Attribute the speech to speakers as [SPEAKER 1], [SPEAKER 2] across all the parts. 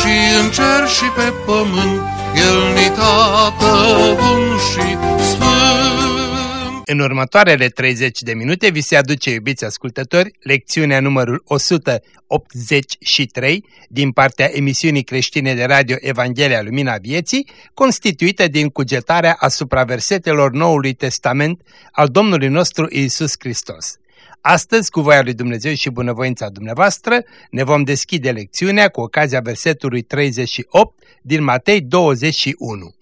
[SPEAKER 1] și în cer și pe pământ, El ni tată bun și sfânt.
[SPEAKER 2] În următoarele 30 de minute vi se aduce, iubiți ascultători, lecțiunea numărul 183 din partea emisiunii creștine de radio Evanghelia Lumina Vieții, constituită din cugetarea asupra versetelor Noului Testament al Domnului nostru Isus Hristos. Astăzi, cu voia lui Dumnezeu și bunăvoința dumneavoastră, ne vom deschide lecțiunea cu ocazia versetului 38 din Matei 21.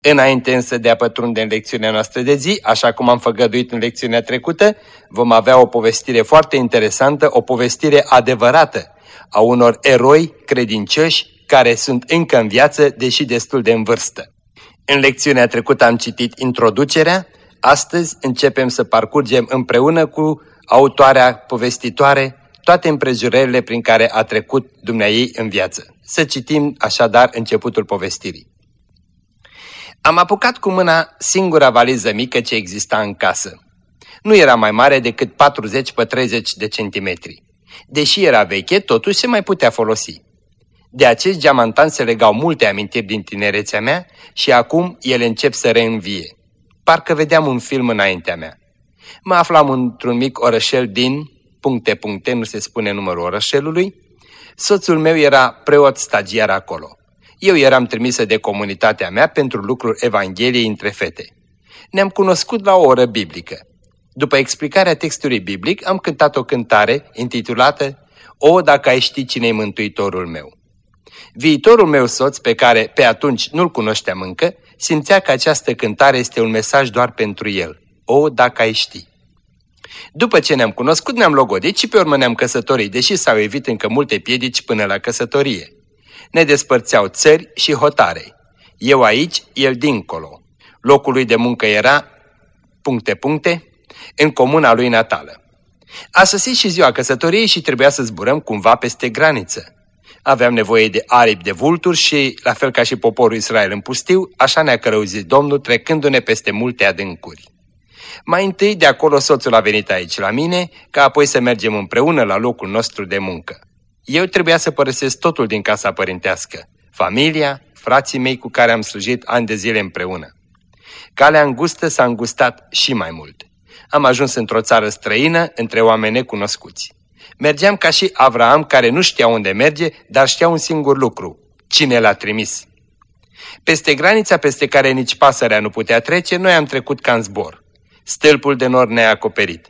[SPEAKER 2] Înainte însă de a pătrunde în lecțiunea noastră de zi, așa cum am făgăduit în lecțiunea trecută, vom avea o povestire foarte interesantă, o povestire adevărată a unor eroi credincioși care sunt încă în viață, deși destul de în vârstă. În lecțiunea trecută am citit introducerea, astăzi începem să parcurgem împreună cu autoarea povestitoare toate împrejurările prin care a trecut dumneai în viață. Să citim așadar începutul povestirii. Am apucat cu mâna singura valiză mică ce exista în casă. Nu era mai mare decât 40 pe 30 de centimetri. Deși era veche, totuși se mai putea folosi. De acest geamantan se legau multe amintiri din tinerețea mea și acum ele încep să reînvie. Parcă vedeam un film înaintea mea. Mă aflam într-un mic orășel din, puncte, puncte, nu se spune numărul orășelului. Soțul meu era preot stagiar acolo. Eu eram trimisă de comunitatea mea pentru lucruri Evangheliei între fete. Ne-am cunoscut la o oră biblică. După explicarea textului biblic, am cântat o cântare intitulată O, dacă ai ști cine-i Mântuitorul meu. Viitorul meu soț, pe care pe atunci nu-l cunoșteam încă, simțea că această cântare este un mesaj doar pentru el. O, dacă ai ști. După ce ne-am cunoscut, ne-am logodit și pe urmă ne-am căsătorit, deși s-au evit încă multe piedici până la căsătorie ne despărțeau țări și hotare. Eu aici, el dincolo. Locul lui de muncă era, puncte, puncte, în comuna lui natală. A sosit și ziua căsătoriei și trebuia să zburăm cumva peste graniță. Aveam nevoie de aripi de vulturi și, la fel ca și poporul Israel în pustiu, așa ne-a călăuzit Domnul trecându-ne peste multe adâncuri. Mai întâi de acolo soțul a venit aici la mine, ca apoi să mergem împreună la locul nostru de muncă. Eu trebuia să părăsesc totul din casa părintească, familia, frații mei cu care am slujit ani de zile împreună. Calea îngustă s-a îngustat și mai mult. Am ajuns într-o țară străină, între oameni necunoscuți. Mergeam ca și Avraam, care nu știa unde merge, dar știa un singur lucru. Cine l-a trimis? Peste granița peste care nici pasărea nu putea trece, noi am trecut ca în zbor. Stâlpul de nor ne-a acoperit.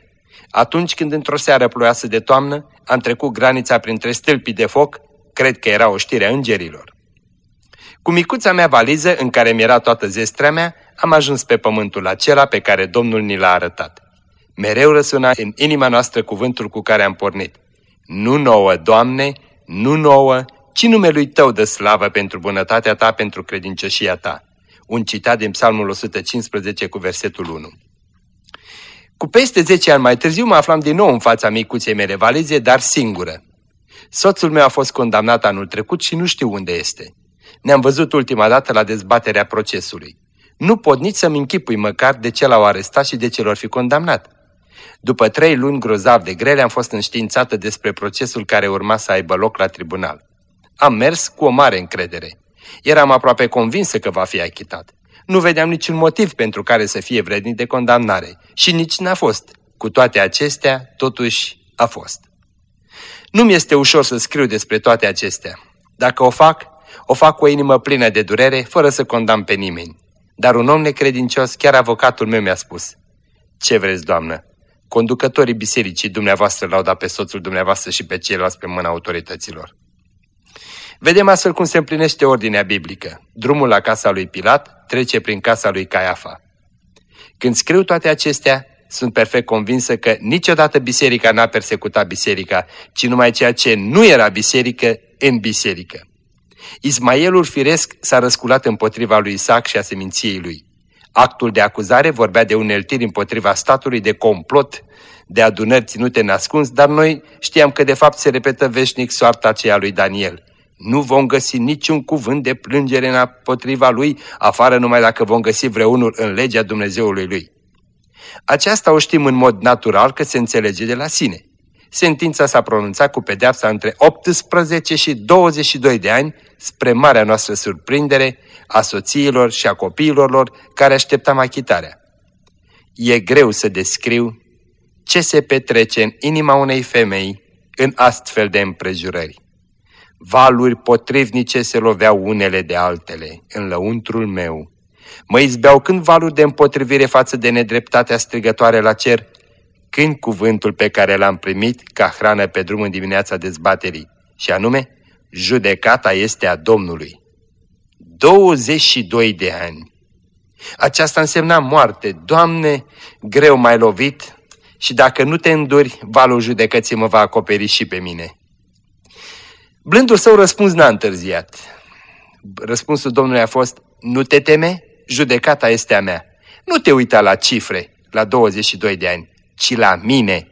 [SPEAKER 2] Atunci când într-o seară ploioasă de toamnă am trecut granița printre stâlpii de foc, cred că era o știre a îngerilor. Cu micuța mea valiză, în care mi-era toată zestrea mea, am ajuns pe pământul acela pe care Domnul ni l-a arătat. Mereu răsuna în inima noastră cuvântul cu care am pornit. Nu nouă, Doamne, nu nouă, ci numelui Tău de slavă pentru bunătatea Ta, pentru credincioșia Ta. Un citat din Psalmul 115 cu versetul 1. Cu peste 10 ani mai târziu mă aflam din nou în fața micuței mele valize, dar singură. Soțul meu a fost condamnat anul trecut și nu știu unde este. Ne-am văzut ultima dată la dezbaterea procesului. Nu pot nici să-mi închipui măcar de ce l-au arestat și de ce l-or fi condamnat. După trei luni grozav de grele am fost înștiințată despre procesul care urma să aibă loc la tribunal. Am mers cu o mare încredere. Eram aproape convinsă că va fi achitat. Nu vedeam niciun motiv pentru care să fie vrednic de condamnare și nici n-a fost. Cu toate acestea, totuși a fost. Nu-mi este ușor să scriu despre toate acestea. Dacă o fac, o fac cu o inimă plină de durere, fără să condamn pe nimeni. Dar un om necredincios, chiar avocatul meu mi-a spus, Ce vreți, doamnă? Conducătorii bisericii dumneavoastră l-au dat pe soțul dumneavoastră și pe ceilalți pe mâna autorităților. Vedem astfel cum se împlinește ordinea biblică. Drumul la casa lui Pilat trece prin casa lui Caiafa. Când scriu toate acestea, sunt perfect convinsă că niciodată biserica n-a persecutat biserica, ci numai ceea ce nu era biserică în biserică. Ismaelul firesc s-a răsculat împotriva lui Isaac și a seminției lui. Actul de acuzare vorbea de uneltiri împotriva statului, de complot, de adunări ținute nascuns, dar noi știam că de fapt se repetă veșnic soarta aceea lui Daniel. Nu vom găsi niciun cuvânt de plângere împotriva lui, afară numai dacă vom găsi vreunul în legea Dumnezeului lui. Aceasta o știm în mod natural că se înțelege de la sine. Sentința s-a pronunțat cu pedeapsa între 18 și 22 de ani, spre marea noastră surprindere, a soțiilor și a copiilor lor care așteptam achitarea. E greu să descriu ce se petrece în inima unei femei în astfel de împrejurări. Valuri potrivnice se loveau unele de altele în lăuntrul meu. Mă izbeau când valuri de împotrivire față de nedreptatea strigătoare la cer, când cuvântul pe care l-am primit ca hrană pe drum în dimineața dezbaterii, și anume, judecata este a Domnului. 22 de ani. Aceasta însemna moarte. Doamne, greu mai lovit și dacă nu te înduri, valul judecății mă va acoperi și pe mine. Blândul său răspuns n-a întârziat. Răspunsul Domnului a fost, nu te teme, judecata este a mea. Nu te uita la cifre, la 22 de ani, ci la mine.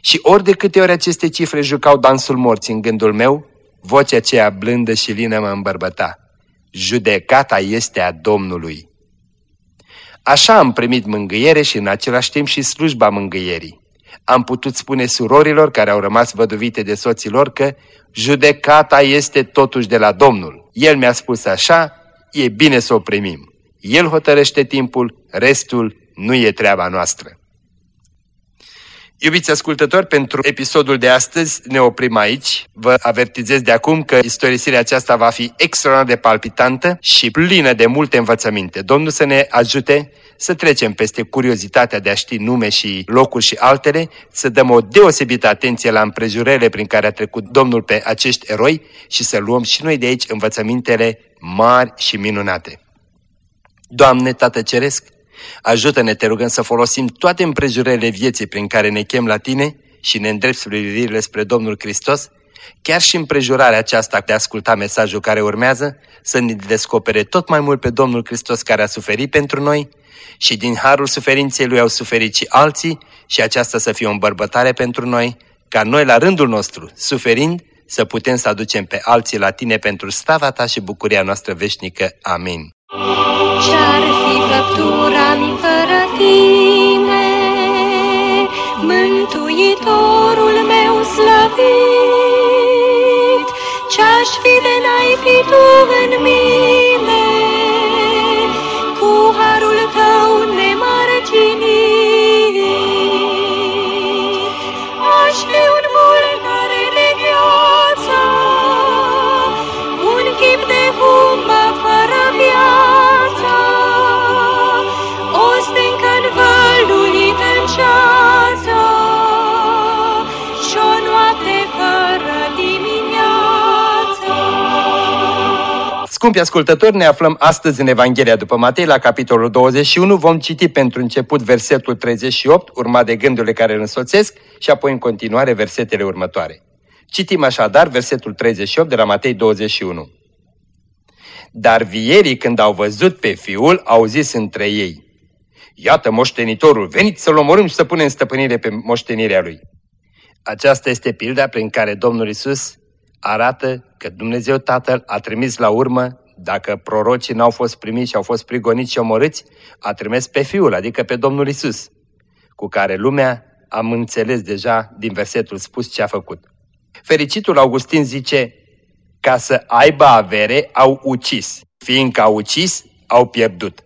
[SPEAKER 2] Și ori de câte ori aceste cifre jucau dansul morții în gândul meu, vocea aceea blândă și lină mă îmbărbăta. Judecata este a Domnului. Așa am primit mângâiere și în același timp și slujba mângâierii. Am putut spune surorilor care au rămas văduvite de soților că judecata este totuși de la Domnul. El mi-a spus așa, e bine să o primim. El hotărăște timpul, restul nu e treaba noastră. Iubiți ascultători, pentru episodul de astăzi ne oprim aici. Vă avertizez de acum că istorisirea aceasta va fi extraordinar de palpitantă și plină de multe învățăminte. Domnul să ne ajute să trecem peste curiozitatea de a ști nume și locuri și altele, să dăm o deosebită atenție la împrejurările prin care a trecut Domnul pe acești eroi și să luăm și noi de aici învățămintele mari și minunate. Doamne, Tată Ceresc, Ajută-ne, te rugăm, să folosim toate împrejurările vieții prin care ne chem la tine și ne îndrept privirile spre Domnul Hristos, chiar și împrejurarea aceasta de a asculta mesajul care urmează, să ne descopere tot mai mult pe Domnul Hristos care a suferit pentru noi și din harul suferinței Lui au suferit și alții și aceasta să fie o îmbărbătare pentru noi, ca noi la rândul nostru, suferind, să putem să aducem pe alții la Tine pentru stava Ta și bucuria noastră veșnică. Amin.
[SPEAKER 3] Ce-ar fi făptura mi fără tine, Mântuitorul meu slăvit? Ce-aș fi de n-ai fi tu în mine,
[SPEAKER 2] Scumpi ascultători, ne aflăm astăzi în Evanghelia după Matei, la capitolul 21. Vom citi pentru început versetul 38, urmat de gândurile care îl însoțesc, și apoi în continuare versetele următoare. Citim așadar versetul 38 de la Matei 21. Dar vierii când au văzut pe fiul, au zis între ei, Iată moștenitorul, veniți să-l omorâm și să punem stăpânire pe moștenirea lui. Aceasta este pilda prin care Domnul Isus arată că Dumnezeu Tatăl a trimis la urmă, dacă prorocii n-au fost primiți și au fost prigoniți și omorâți, a trimis pe Fiul, adică pe Domnul Isus, cu care lumea am înțeles deja din versetul spus ce a făcut. Fericitul Augustin zice, ca să aibă avere, au ucis. Fiindcă au ucis, au pierdut.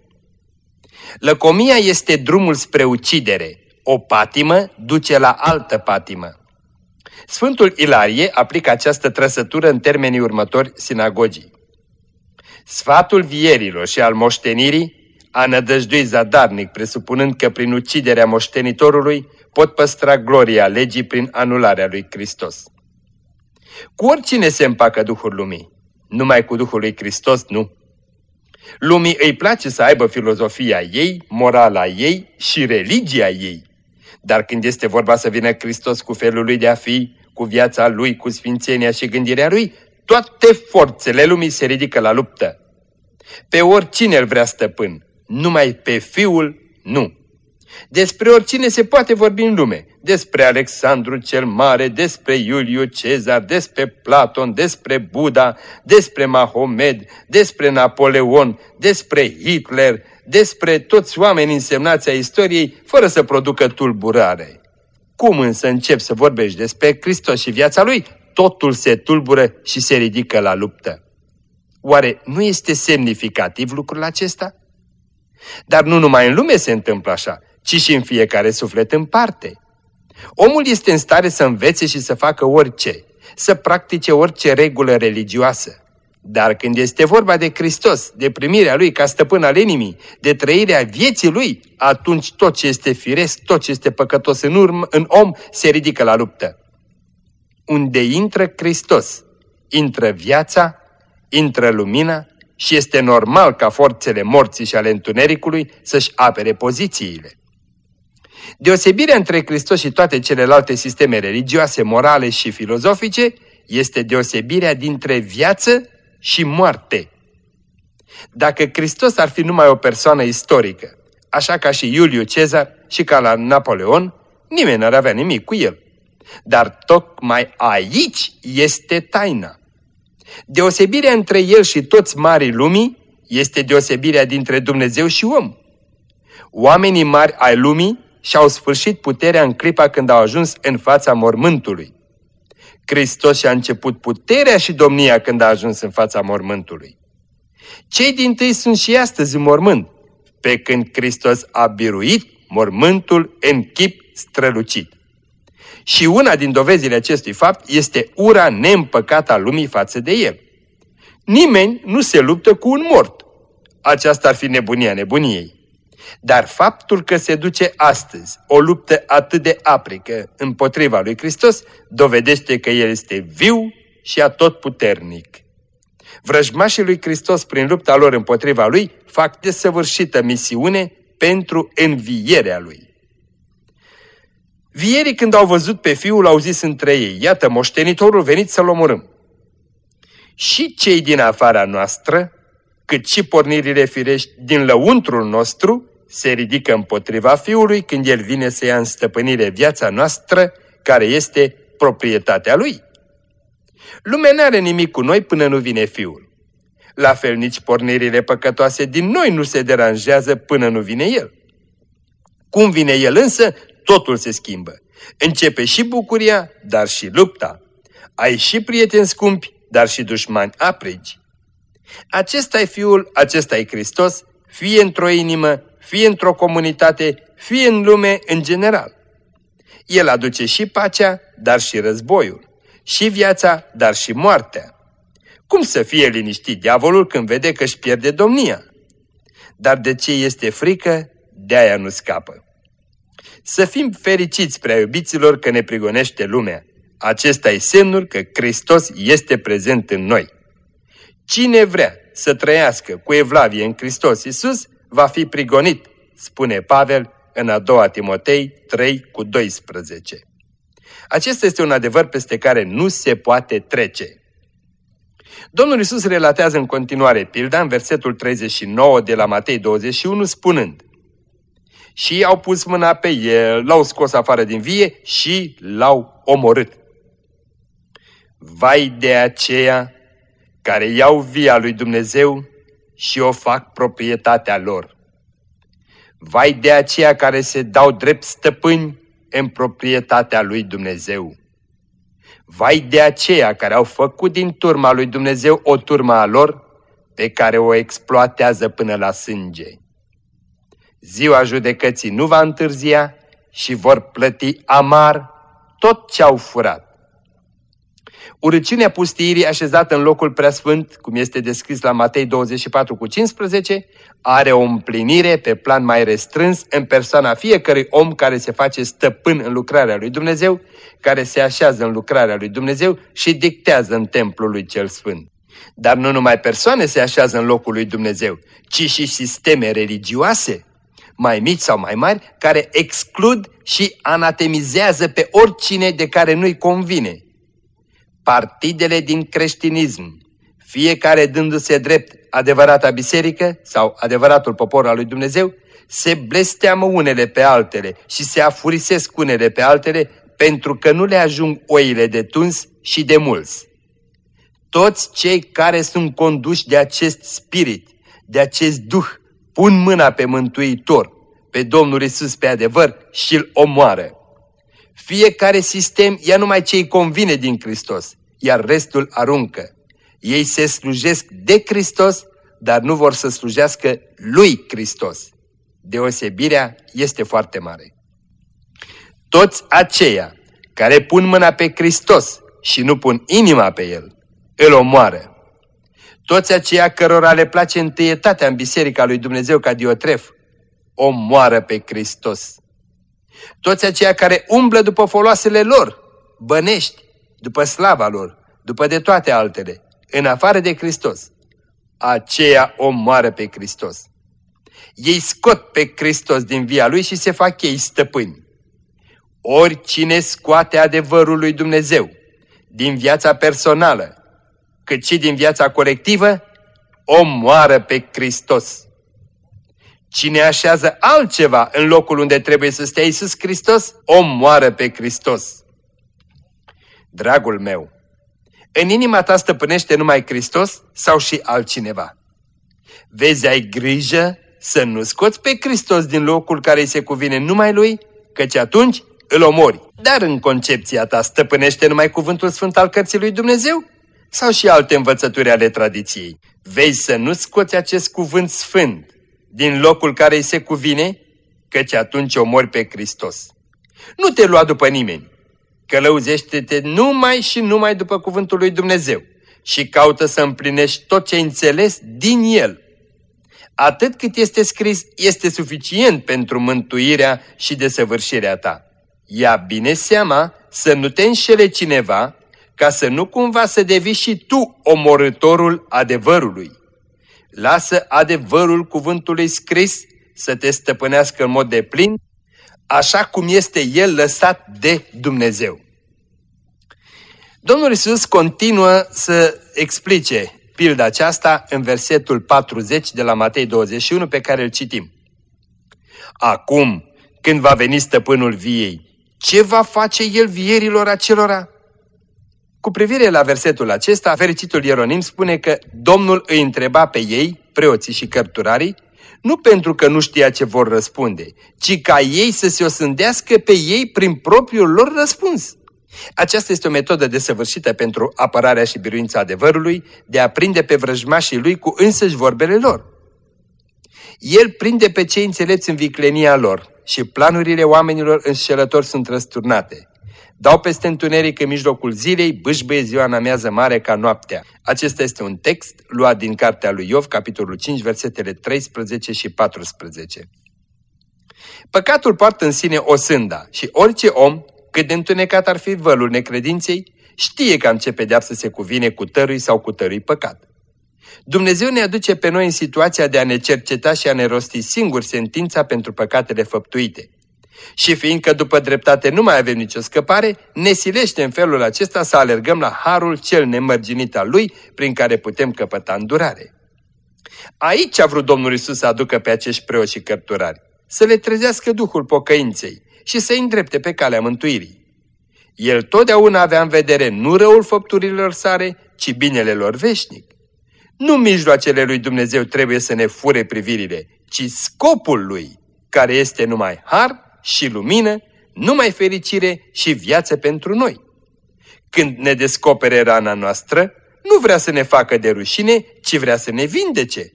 [SPEAKER 2] Lăcomia este drumul spre ucidere. O patimă duce la altă patimă. Sfântul Ilarie aplică această trăsătură în termenii următori sinagogii. Sfatul vierilor și al moștenirii a nădăjduit zadarnic, presupunând că prin uciderea moștenitorului pot păstra gloria legii prin anularea lui Hristos. Cu oricine se împacă Duhul lumii, numai cu Duhul lui Hristos nu. Lumii îi place să aibă filozofia ei, morala ei și religia ei. Dar când este vorba să vină Hristos cu felul lui de a fi, cu viața lui, cu sfințenia și gândirea lui, toate forțele lumii se ridică la luptă. Pe oricine îl vrea stăpân, numai pe fiul nu. Despre oricine se poate vorbi în lume, despre Alexandru cel Mare, despre Iuliu Cezar, despre Platon, despre Buddha, despre Mahomed, despre Napoleon, despre Hitler, despre toți oamenii însemnați a istoriei, fără să producă tulburare. Cum însă încep să vorbești despre Hristos și viața Lui, totul se tulbură și se ridică la luptă. Oare nu este semnificativ lucrul acesta? Dar nu numai în lume se întâmplă așa, ci și în fiecare suflet în parte. Omul este în stare să învețe și să facă orice, să practice orice regulă religioasă. Dar când este vorba de Hristos, de primirea Lui ca stăpân al inimii, de trăirea vieții Lui, atunci tot ce este firesc, tot ce este păcătos în, urmă, în om, se ridică la luptă. Unde intră Hristos, intră viața, intră lumina și este normal ca forțele morții și ale întunericului să-și apere pozițiile. Deosebirea între Hristos și toate celelalte sisteme religioase, morale și filozofice este deosebirea dintre viață și moarte. Dacă Hristos ar fi numai o persoană istorică, așa ca și Iuliu Cezar și ca la Napoleon, nimeni n-ar avea nimic cu el. Dar tocmai aici este taina. Deosebirea între el și toți marii lumii este deosebirea dintre Dumnezeu și om. Oamenii mari ai lumii și-au sfârșit puterea în clipa când au ajuns în fața mormântului. Hristos și-a început puterea și domnia când a ajuns în fața mormântului. Cei din tâi sunt și astăzi în mormânt, pe când Hristos a biruit mormântul în chip strălucit. Și una din dovezile acestui fapt este ura neîmpăcată a lumii față de el. Nimeni nu se luptă cu un mort. Aceasta ar fi nebunia nebuniei. Dar faptul că se duce astăzi o luptă atât de aprică împotriva lui Hristos dovedește că El este viu și atotputernic. Vrăjmașii lui Hristos prin lupta lor împotriva Lui fac desăvârșită misiune pentru învierea Lui. Vierii când au văzut pe fiul au zis între ei, iată moștenitorul venit să-l omorâm. Și cei din afara noastră, cât și pornirile firești din lăuntrul nostru, se ridică împotriva Fiului când El vine să ia în stăpânire viața noastră, care este proprietatea Lui. Lumea nu are nimic cu noi până nu vine Fiul. La fel nici pornirile păcătoase din noi nu se deranjează până nu vine El. Cum vine El însă, totul se schimbă. Începe și bucuria, dar și lupta. Ai și prieteni scumpi, dar și dușmani aprigi. Acesta e Fiul, acesta e Hristos, fie într-o inimă, fie într-o comunitate, fie în lume în general. El aduce și pacea, dar și războiul, și viața, dar și moartea. Cum să fie liniștit diavolul când vede că își pierde domnia? Dar de ce este frică, de-aia nu scapă. Să fim fericiți, prea iubiților, că ne prigonește lumea. Acesta e semnul că Hristos este prezent în noi. Cine vrea să trăiască cu evlavie în Hristos Iisus, va fi prigonit, spune Pavel în a doua Timotei 3 cu 12. Acesta este un adevăr peste care nu se poate trece. Domnul Isus relatează în continuare pilda în versetul 39 de la Matei 21 spunând Și au pus mâna pe el, l-au scos afară din vie și l-au omorât. Vai de aceea care iau via lui Dumnezeu și o fac proprietatea lor. Vai de aceia care se dau drept stăpâni în proprietatea lui Dumnezeu. Vai de aceia care au făcut din turma lui Dumnezeu o turmă a lor, pe care o exploatează până la sânge. Ziua judecății nu va întârzia și vor plăti amar tot ce au furat. Urăciunea pustiirii așezată în locul preasfânt, cum este descris la Matei 24 cu 15, are o împlinire pe plan mai restrâns în persoana fiecărui om care se face stăpân în lucrarea lui Dumnezeu, care se așează în lucrarea lui Dumnezeu și dictează în templul lui cel sfânt. Dar nu numai persoane se așează în locul lui Dumnezeu, ci și sisteme religioase, mai mici sau mai mari, care exclud și anatemizează pe oricine de care nu-i convine. Partidele din creștinism, fiecare dându-se drept adevărata biserică sau adevăratul popor al lui Dumnezeu, se blesteamă unele pe altele și se afurisesc unele pe altele pentru că nu le ajung oile de tuns și de mulți. Toți cei care sunt conduși de acest spirit, de acest duh, pun mâna pe Mântuitor, pe Domnul Isus pe adevăr și îl omoară. Fiecare sistem ia numai ce îi convine din Hristos, iar restul aruncă. Ei se slujesc de Hristos, dar nu vor să slujească lui Hristos. Deosebirea este foarte mare. Toți aceia care pun mâna pe Hristos și nu pun inima pe El, îl omoară. Toți aceia cărora le place întâietatea în Biserica lui Dumnezeu ca Diotref, omoară pe Hristos. Toți aceia care umblă după foloasele lor, bănești, după slava lor, după de toate altele, în afară de Hristos, aceia omoară pe Hristos. Ei scot pe Hristos din via lui și se fac ei stăpâni. Oricine scoate adevărul lui Dumnezeu din viața personală, cât și din viața colectivă, omoară pe Hristos. Cine așează altceva în locul unde trebuie să stea Iisus Hristos, omoară pe Hristos. Dragul meu, în inima ta stăpânește numai Hristos sau și altcineva? Vezi, ai grijă să nu scoți pe Hristos din locul care îi se cuvine numai Lui, căci atunci îl omori. Dar în concepția ta stăpânește numai cuvântul sfânt al cărții lui Dumnezeu? Sau și alte învățături ale tradiției? Vezi să nu scoți acest cuvânt sfânt din locul care îi se cuvine, căci atunci omori pe Hristos. Nu te lua după nimeni, călăuzește-te numai și numai după cuvântul lui Dumnezeu și caută să împlinești tot ce ai înțeles din el. Atât cât este scris este suficient pentru mântuirea și desăvârșirea ta. Ia bine seama să nu te înșele cineva ca să nu cumva să devii și tu omorătorul adevărului. Lasă adevărul cuvântului scris să te stăpânească în mod de plin, așa cum este el lăsat de Dumnezeu. Domnul Isus continuă să explice pilda aceasta în versetul 40 de la Matei 21 pe care îl citim. Acum, când va veni stăpânul viei, ce va face el vierilor acelora? Cu privire la versetul acesta, fericitul Ieronim spune că Domnul îi întreba pe ei, preoții și cărturarii, nu pentru că nu știa ce vor răspunde, ci ca ei să se osândească pe ei prin propriul lor răspuns. Aceasta este o metodă desăvârșită pentru apărarea și biruința adevărului, de a prinde pe vrăjmașii lui cu însăși vorbele lor. El prinde pe cei înțelepți în viclenia lor și planurile oamenilor înșelători sunt răsturnate. Dau peste întuneric în mijlocul zilei, bâșbăie ziua în amiază mare ca noaptea. Acesta este un text luat din cartea lui Iov, capitolul 5, versetele 13 și 14. Păcatul poartă în sine o sânda și orice om, cât de întunecat ar fi vălul necredinței, știe cam ce pedeapsă se cuvine cu tărui sau cu tărui păcat. Dumnezeu ne aduce pe noi în situația de a ne cerceta și a ne rosti singur sentința pentru păcatele făptuite. Și fiindcă după dreptate nu mai avem nicio scăpare, ne silește în felul acesta să alergăm la harul cel nemărginit al Lui, prin care putem căpăta îndurare. Aici a vrut Domnul Isus să aducă pe acești preoți și cărturari, să le trezească Duhul pocăinței și să-i îndrepte pe calea mântuirii. El totdeauna avea în vedere nu răul făpturilor sare, ci binele lor veșnic. Nu mijloacele lui Dumnezeu trebuie să ne fure privirile, ci scopul lui, care este numai har și lumină, numai fericire și viață pentru noi. Când ne descopere rana noastră, nu vrea să ne facă de rușine, ci vrea să ne vindece.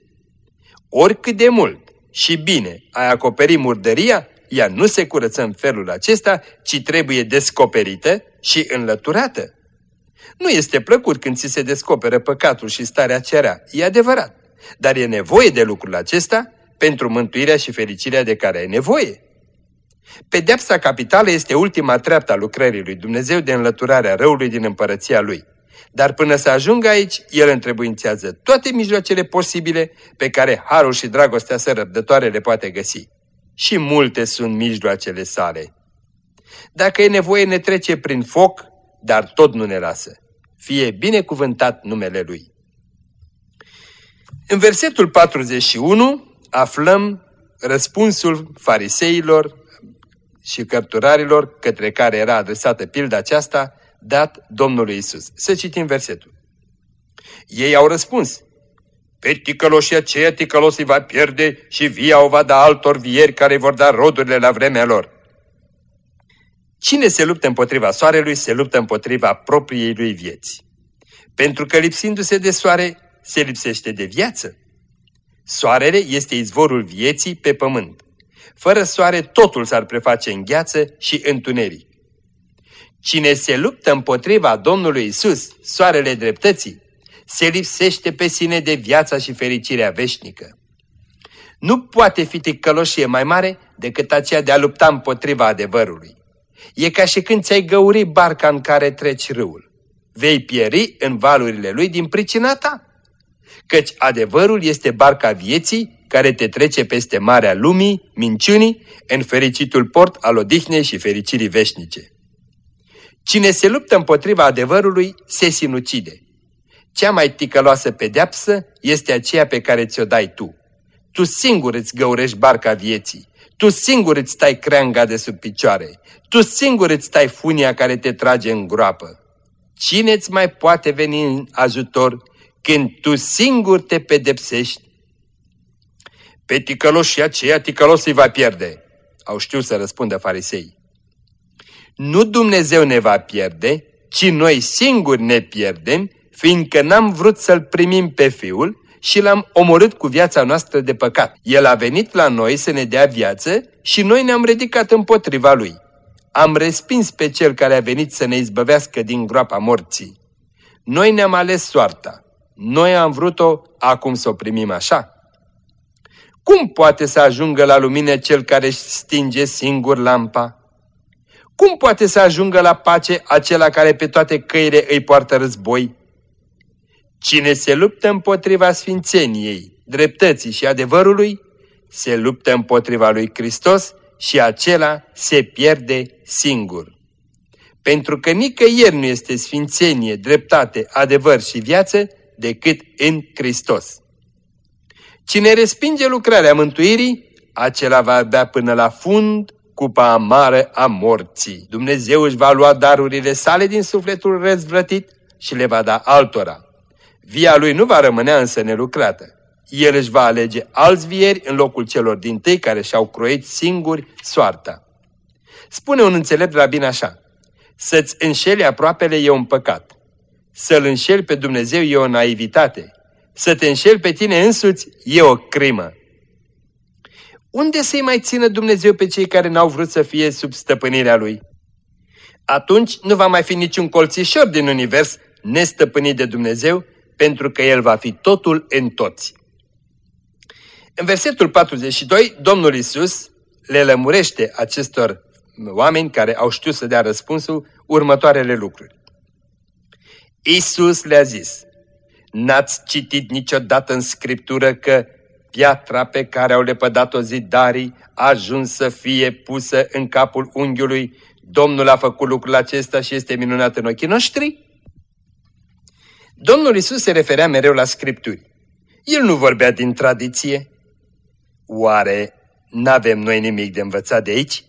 [SPEAKER 2] Oricât de mult și bine ai acoperi murdăria, ea nu se curăță în felul acesta, ci trebuie descoperită și înlăturată. Nu este plăcut când ți se descoperă păcatul și starea cerea, e adevărat, dar e nevoie de lucrul acesta pentru mântuirea și fericirea de care ai nevoie. Pedepsa capitală este ultima treaptă a lucrării lui Dumnezeu de înlăturarea răului din împărăția lui. Dar până să ajungă aici, el întrebuințează toate mijloacele posibile pe care harul și dragostea să răbdătoare le poate găsi. Și multe sunt mijloacele sale. Dacă e nevoie, ne trece prin foc, dar tot nu ne lasă. Fie binecuvântat numele Lui. În versetul 41 aflăm răspunsul fariseilor și cărturarilor către care era adresată pilda aceasta, dat Domnului Isus. Să citim versetul. Ei au răspuns, pe ticăloșii aceia ticălosul va pierde și via o va da altor vieri care vor da rodurile la vremea lor. Cine se luptă împotriva soarelui, se luptă împotriva propriei lui vieți. Pentru că lipsindu-se de soare, se lipsește de viață. Soarele este izvorul vieții pe pământ. Fără soare totul s-ar preface în gheață și întuneric. Cine se luptă împotriva Domnului Isus, soarele dreptății, se lipsește pe sine de viața și fericirea veșnică. Nu poate fi ticăloșie mai mare decât aceea de a lupta împotriva adevărului. E ca și când ți-ai găuri barca în care treci râul. Vei pieri în valurile lui din pricina ta. Căci adevărul este barca vieții care te trece peste marea lumii, minciunii, în fericitul port al odihnei și fericirii veșnice. Cine se luptă împotriva adevărului se sinucide. Cea mai ticăloasă pedeapsă este aceea pe care ți-o dai tu. Tu singur îți găurești barca vieții. Tu singur îți stai creanga de sub picioare. Tu singur îți stai funia care te trage în groapă. Cine îți mai poate veni în ajutor când tu singur te pedepsești? Pe ticăloșii aceia ticălos îi va pierde, au știut să răspundă farisei. Nu Dumnezeu ne va pierde, ci noi singuri ne pierdem, fiindcă n-am vrut să-L primim pe Fiul și L-am omorât cu viața noastră de păcat. El a venit la noi să ne dea viață și noi ne-am ridicat împotriva Lui. Am respins pe Cel care a venit să ne izbăvească din groapa morții. Noi ne-am ales soarta. Noi am vrut-o, acum să o primim așa. Cum poate să ajungă la lumină cel care își stinge singur lampa? Cum poate să ajungă la pace acela care pe toate căile îi poartă război? Cine se luptă împotriva sfințeniei, dreptății și adevărului, se luptă împotriva lui Hristos și acela se pierde singur. Pentru că nicăieri nu este sfințenie, dreptate, adevăr și viață decât în Hristos. Cine respinge lucrarea mântuirii, acela va bea până la fund cupa amară a morții. Dumnezeu își va lua darurile sale din sufletul răzvrătit și le va da altora. Via lui nu va rămânea însă nelucrată. El își va alege alți vieri în locul celor din tâi care și-au croit singuri soarta. Spune un înțelept rabin așa, să-ți înșeli aproapele e un păcat, să-L înșeli pe Dumnezeu e o naivitate, să te înșeli pe tine însuți e o crimă. Unde să-i mai țină Dumnezeu pe cei care n-au vrut să fie sub stăpânirea Lui? Atunci nu va mai fi niciun colțișor din univers nestăpânit de Dumnezeu, pentru că El va fi totul în toți. În versetul 42, Domnul Isus le lămurește acestor oameni care au știut să dea răspunsul următoarele lucruri. Isus le-a zis, N-ați citit niciodată în Scriptură că piatra pe care au lepădat-o zidarii a ajuns să fie pusă în capul unghiului? Domnul a făcut lucrul acesta și este minunat în ochii noștri? Domnul Isus se referea mereu la Scripturi. El nu vorbea din tradiție. Oare n-avem noi nimic de învățat de aici?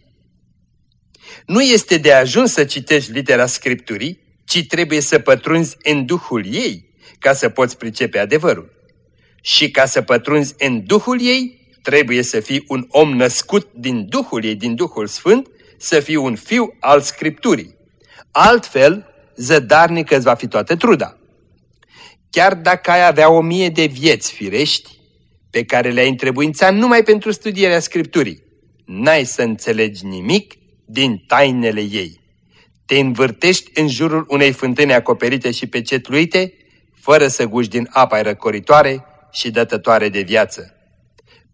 [SPEAKER 2] Nu este de ajuns să citești litera Scripturii, ci trebuie să pătrunzi în Duhul ei ca să poți pricepe adevărul. Și ca să pătrunzi în Duhul ei, trebuie să fii un om născut din Duhul ei, din Duhul Sfânt, să fii un fiu al Scripturii. Altfel, zădarnică îți va fi toată truda. Chiar dacă ai avea o mie de vieți firești, pe care le-ai întrebuința numai pentru studierea Scripturii, n-ai să înțelegi nimic din tainele ei. Te învârtești în jurul unei fântâni acoperite și pecetluite fără să guși din apa răcoritoare și dătătoare de viață.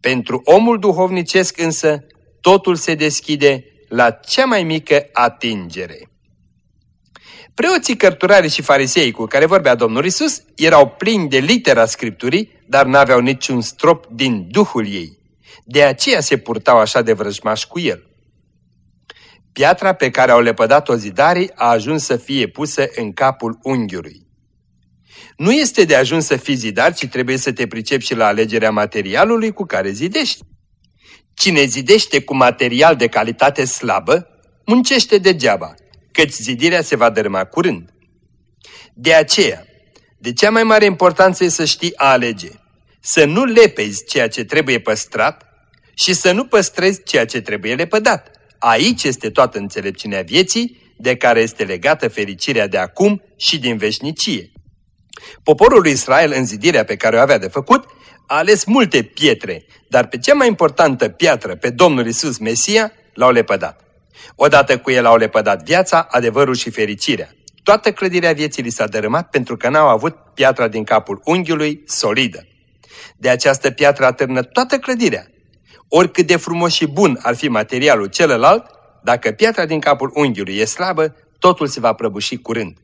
[SPEAKER 2] Pentru omul duhovnicesc însă, totul se deschide la cea mai mică atingere.
[SPEAKER 4] Preoții cărturari și farisei cu care vorbea Domnul Isus erau plini de litera Scripturii, dar n-aveau niciun strop din Duhul ei. De aceea se purtau așa de vrăjmași cu el. Piatra pe care au lepădat-o zidarii a ajuns să fie pusă în capul unghiului. Nu este de ajuns să fii zidar, ci trebuie să te pricepi și la alegerea materialului cu care zidești. Cine zidește cu material de calitate slabă, muncește degeaba, căci zidirea se va dărâma curând. De aceea, de cea mai mare importanță e să știi a alege, să nu lepezi ceea ce trebuie păstrat și să nu păstrezi ceea ce trebuie lepădat. Aici este toată înțelepciunea vieții, de care este legată fericirea de acum și din veșnicie. Poporul lui Israel, în zidirea pe care o avea de făcut, a ales multe pietre, dar pe cea mai importantă piatră, pe Domnul Isus Mesia, l-au lepădat. Odată cu el au lepădat viața, adevărul și fericirea. Toată clădirea vieții li s-a dărâmat pentru că n-au avut piatra din capul unghiului solidă. De această piatră atârnă toată clădirea. Oricât de frumos și bun ar fi materialul celălalt, dacă piatra din capul unghiului e slabă, totul se va prăbuși curând.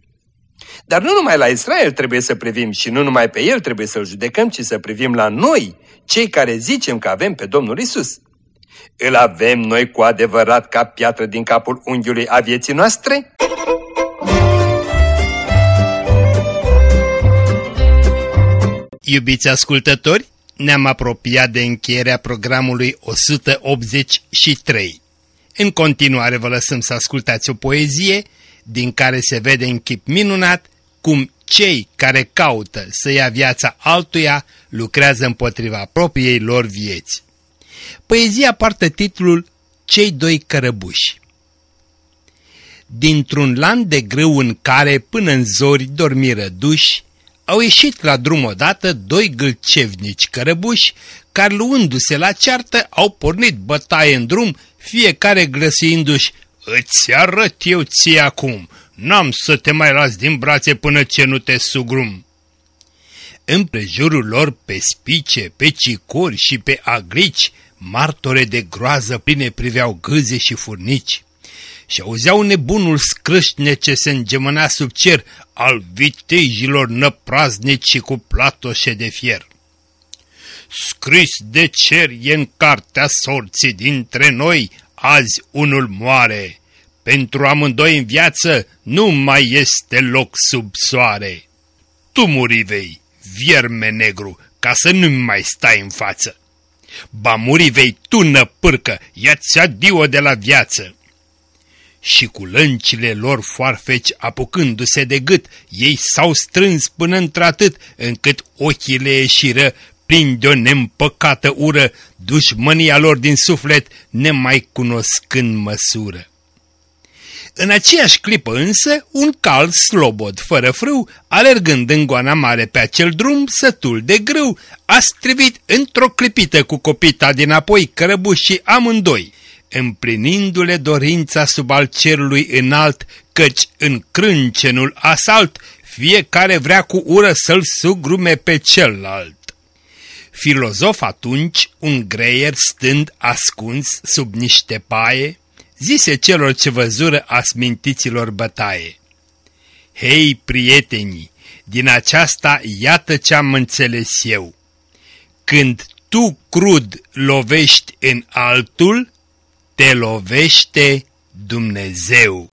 [SPEAKER 4] Dar nu numai la Israel trebuie să privim și nu numai pe el trebuie să-l judecăm, ci să privim la noi, cei care zicem că avem pe Domnul Isus. Îl avem noi cu adevărat ca piatră din capul unghiului a vieții noastre?
[SPEAKER 2] Iubiți ascultători, ne-am apropiat de încheierea programului 183. În continuare vă lăsăm să ascultați o poezie din care se vede în chip minunat cum cei care caută să ia viața altuia lucrează împotriva propriei lor vieți. Poezia poartă titlul Cei doi cărăbuși. Dintr-un lan de grâu în care până în zori dormiră duși, au ieșit la drum odată doi gâlcevnici cărăbuși, care luându-se la ceartă au pornit bătaie în drum, fiecare glăsiindu-și Îți arăt eu ție acum, n-am să te mai las din brațe până ce nu te sugrum. Împrejurul lor pe spice, pe cicori și pe aglici, martore de groază pline priveau gâze și furnici. Și auzeau nebunul scrâșne ce se îngemăna sub cer al vitejilor năpraznici și cu platoșe de fier. Scris de cer e în cartea sorții dintre noi, azi unul moare. Pentru amândoi în viață nu mai este loc sub soare. Tu muri vei, vierme negru, ca să nu mai stai în față. Ba muri vei tu, năpârcă, ia-ți adio de la viață. Și cu lăncile lor foarfeci apucându-se de gât, ei s-au strâns până într-atât, încât ochii le ieșiră plini de o neîmpăcată ură, dușmânia lor din suflet, nemai cunoscând măsură. În aceeași clipă însă, un cal slobod, fără frâu, alergând în goana mare pe acel drum, sătul de grâu, a strivit într-o clipită cu copita dinapoi cărăbușii amândoi, împlinindu-le dorința sub al cerului înalt, căci în crâncenul asalt, fiecare vrea cu ură să-l sugrume pe celălalt. Filozof atunci, un greier stând ascuns sub niște paie, zise celor ce văzură asmintiților bătaie. Hei, prietenii, din aceasta iată ce-am înțeles eu. Când tu crud lovești în altul, te lovește Dumnezeu.